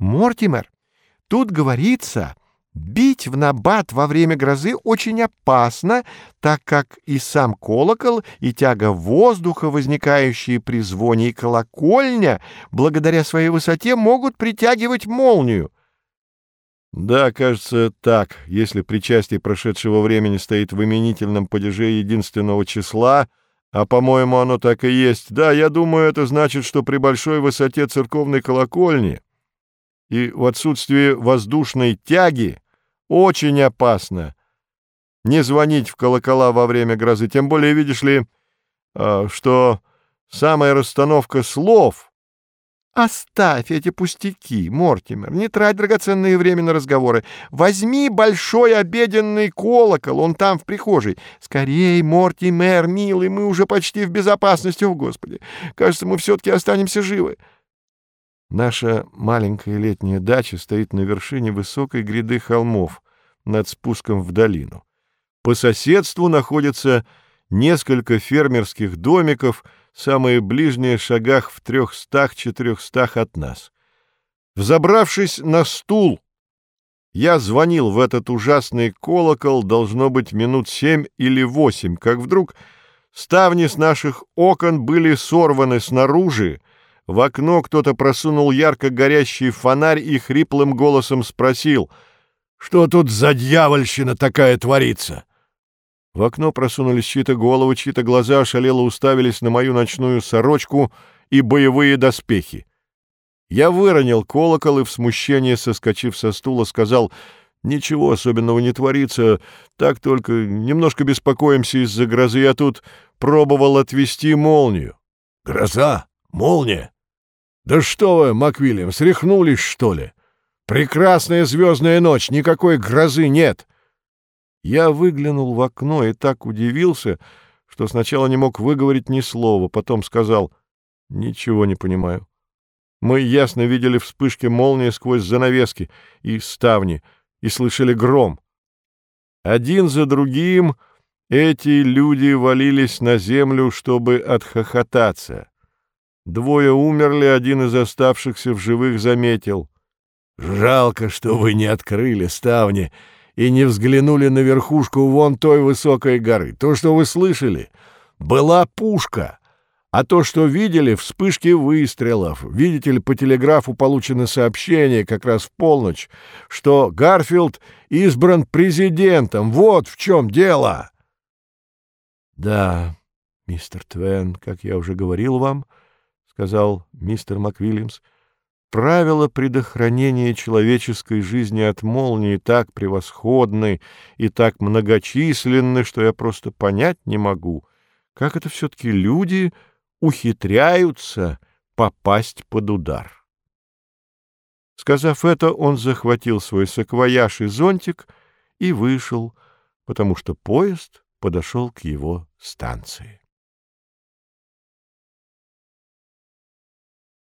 Мортимер, тут говорится, бить в набат во время грозы очень опасно, так как и сам колокол, и тяга воздуха, возникающие при звоне и колокольня, благодаря своей высоте, могут притягивать молнию. Да, кажется, так. Если причастие прошедшего времени стоит в именительном падеже единственного числа, а, по-моему, оно так и есть, да, я думаю, это значит, что при большой высоте церковной колокольни и в отсутствии воздушной тяги очень опасно не звонить в колокола во время грозы. Тем более, видишь ли, а, что самая расстановка слов — Оставь эти пустяки, Мортимер, не трать драгоценное время на разговоры. Возьми большой обеденный колокол, он там в прихожей. Скорей, Мортимер, милый, мы уже почти в безопасности, о Господи. Кажется, мы все-таки останемся живы. Наша маленькая летняя дача стоит на вершине высокой гряды холмов над спуском в долину. По соседству находятся несколько фермерских домиков — самые ближние шагах в трехстах-четырехстах от нас. Взобравшись на стул, я звонил в этот ужасный колокол, должно быть, минут семь или восемь, как вдруг ставни с наших окон были сорваны снаружи, в окно кто-то просунул ярко горящий фонарь и хриплым голосом спросил, «Что тут за дьявольщина такая творится?» В окно просунулись чьи-то головы, чьи-то глаза ошалело уставились на мою ночную сорочку и боевые доспехи. Я выронил колокол и в смущении, соскочив со стула, сказал, «Ничего особенного не творится, так только немножко беспокоимся из-за грозы. Я тут пробовал отвести молнию». «Гроза? Молния? Да что вы, Маквильям, срехнулись, что ли? Прекрасная звездная ночь, никакой грозы нет». Я выглянул в окно и так удивился, что сначала не мог выговорить ни слова, потом сказал «Ничего не понимаю». Мы ясно видели вспышки молнии сквозь занавески и ставни, и слышали гром. Один за другим эти люди валились на землю, чтобы отхохотаться. Двое умерли, один из оставшихся в живых заметил. «Жалко, что вы не открыли ставни и не взглянули на верхушку вон той высокой горы. То, что вы слышали, была пушка, а то, что видели, вспышки выстрелов. Видите ли, по телеграфу получено сообщение как раз в полночь, что Гарфилд избран президентом. Вот в чем дело. Да, мистер Твен, как я уже говорил вам, — сказал мистер МакВильямс, — Правила предохранения человеческой жизни от молнии так превосходны и так многочисленны, что я просто понять не могу, как это все-таки люди ухитряются попасть под удар. Сказав это, он захватил свой саквояж и зонтик и вышел, потому что поезд подошел к его станции.